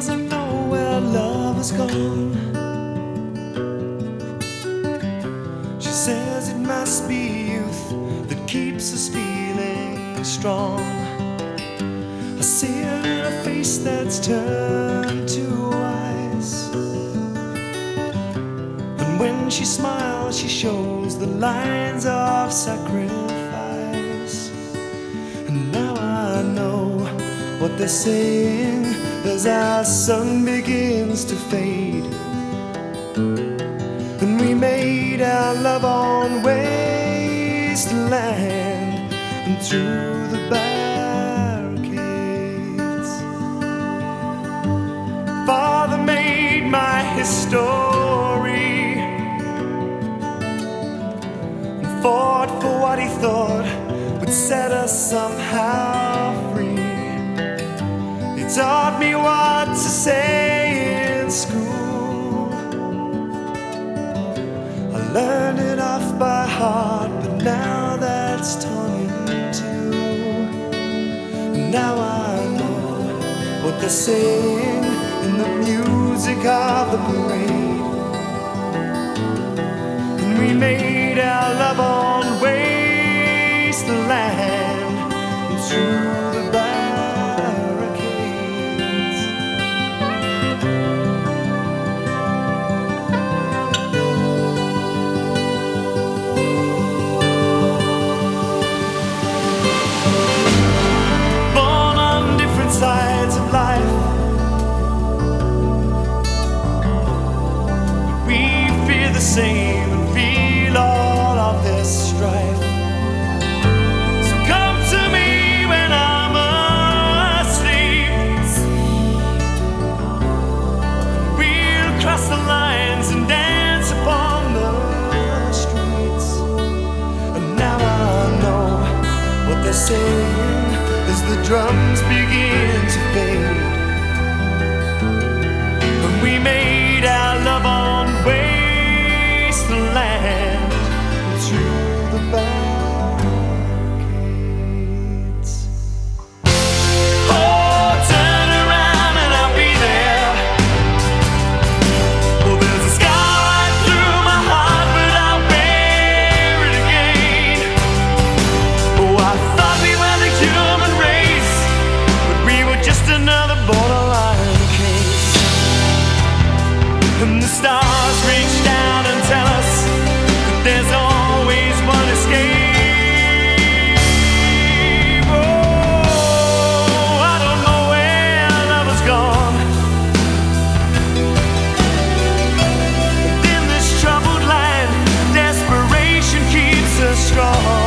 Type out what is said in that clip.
doesn't know where love has gone. She says it must be youth that keeps us feeling strong. I see it in a face that's turned to ice. And when she smiles, she shows the lines of sacrifice. They're as our sun begins to fade. And we made our love on wasteland and through the barricades. Father made my history and fought for what he thought would set us somehow taught me what to say in school. I learned it off by heart, but now that's torn in two. Now I know what they're saying in the music of the parade. And we made our love on same and feel all of this strife. So come to me when I'm asleep. We'll cross the lines and dance upon the streets. And now I know what they're saying as the drums begin to fade. fall